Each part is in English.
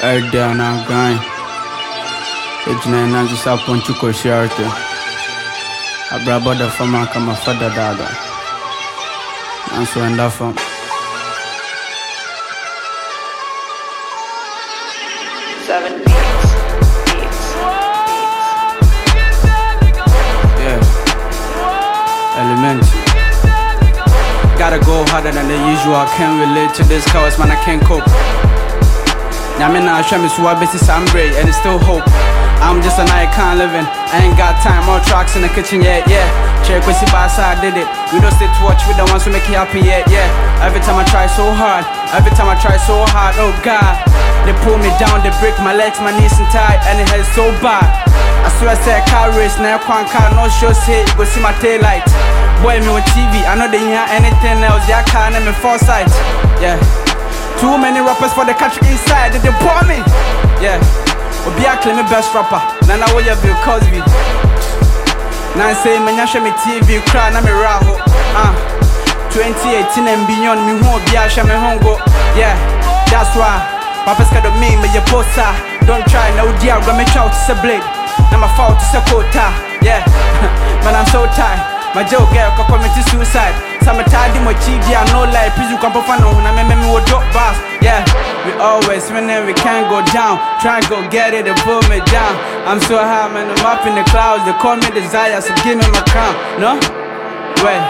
Every day on our grind. Ejina ina just up on chuko shiarte. Abra boda fama kama fada dada. Anso enda fam. Seven beats. Beats. Yeah. Element. Gotta go harder than the usual. I Can't relate to this cause man I can't cope. Nyame na ahwɛ me so mmerɛ yi, and it's still hope. I'm just an icon living. I ain't got time, more tracks in the kitchen yet, yeah. Check Kwesi Basa, I did it. We don't stay to watch, we the ones who make it happen yet, yeah. Every time I try so hard, every time I try so hard, oh God. They pull me down, they break my legs, my knees and tight, and it hurts so bad. I swear I said car race, now I car, no show say you go see my tail light Boy, me on TV, I know they hear anything else, yeah, I can't me foresight, yeah Too many rappers for the country inside, they, pour me. Yeah. Obi a claim best rapper. Nana wo ya Bill Cosby. Now say me nya me TV cry na me raho. Ah. 2018 and beyond me who obi a hwe me hongo. Yeah. That's why Papa scared of me, me your poster. Don't try no dear, go me chow to say blade. Now my fault to say quota. Yeah. Man I'm so tired. My joke girl can commit suicide. I no lie. Please you fun when I me me will drop bars. Yeah, we always winning, we can't go down. Try go get it and pull me down. I'm so high, man, I'm up in the clouds. They call me desire, so give me my crown. No? Wait.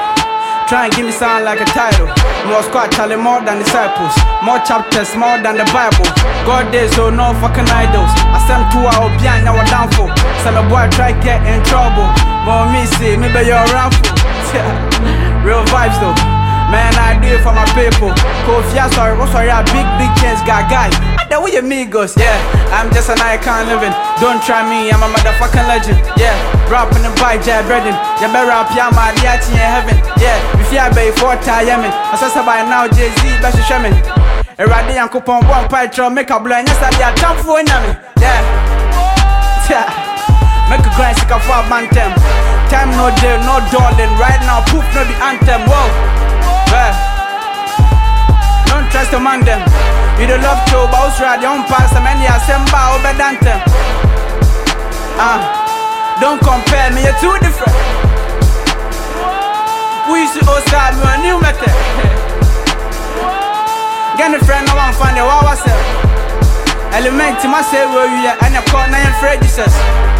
Try and give me sound like a title. More squad telling more than disciples. More chapters, more than the Bible. God days, so oh, no fucking idols. I send two out behind now down for. Some a boy try get in trouble. More me see, maybe you're around for. Real vibes though. Man, for my people. Kofi, sorry, what's sorry, I big, big chance, guy, guy. That way amigos, yeah. I'm just an icon living. Don't try me, I'm a motherfucking legend, yeah. Rap in the bike, jab breading. You better rap, yeah, my diati in heaven, yeah. If you bay for tie, yemen. I said, by now, Jay Z, best shaman. And coupon one pie, make a blind, yes, I be a jump for yummy, yeah. Yeah. Make a grind, sick of our bantem. Time no day, no darling. Right now, poof, no be anthem. Whoa, To sent by over dantem. Ah, don't compare me, you're too different. We used to start me a new method. Get a friend, no one find the wow, myself. Element to myself, where you are, and your corner and Fred Jesus. Yeah.